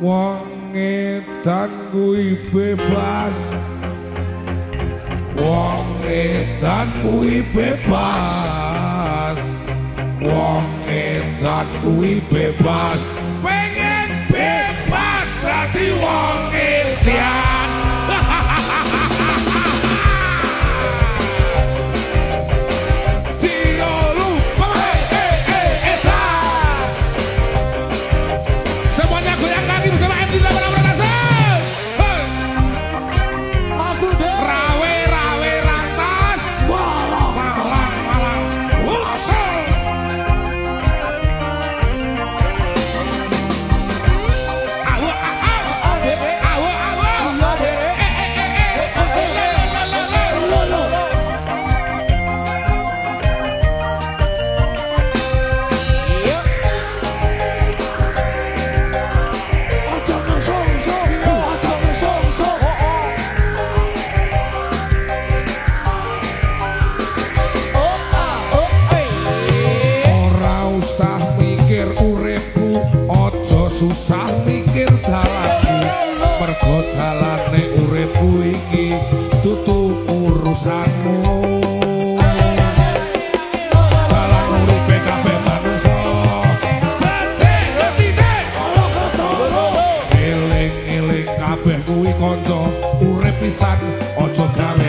wong edan kuwi bebas wong edan kuwi bebas wong edan kuwi bebas pengen bebas dadi wong edan susah mikir dalanku. Mergo dalane uripku iki tutu urusanmu. Kabeh kuwi kanca, urip pisan aja gawe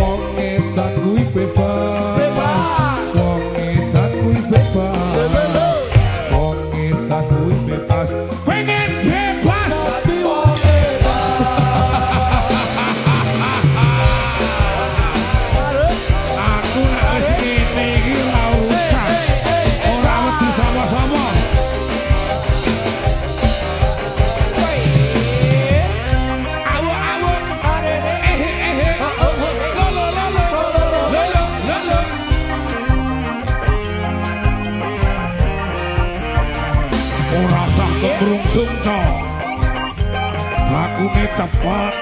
Wong edan kuwi bebas. Ora sah kebrungsung to. Lakune cepet.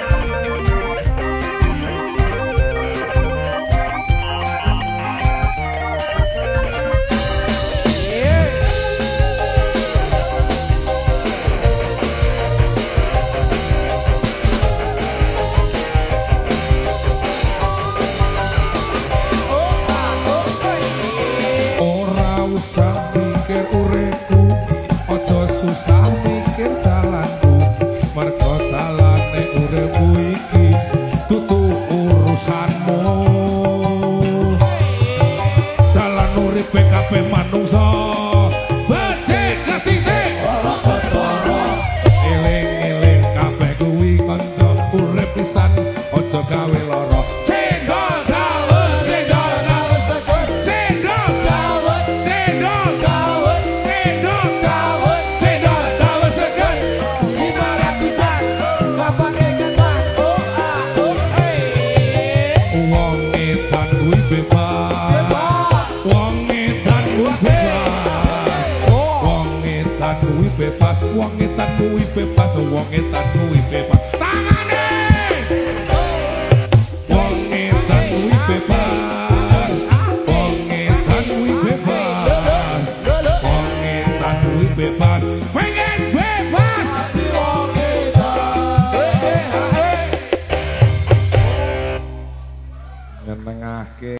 Ora usah mikir uripku, aja gawe lara. Cendol dawet, cendol dawet seger. Cendol dawet, cendol dawet, cendol dawet, cendol dawet seger. Lima ratusan, Wong edan kuwi bebas. Wong edan kuwi bebas. Wong edan kuwi bebas. Wong edan kuwi bebas. Wong edan kuwi bebas.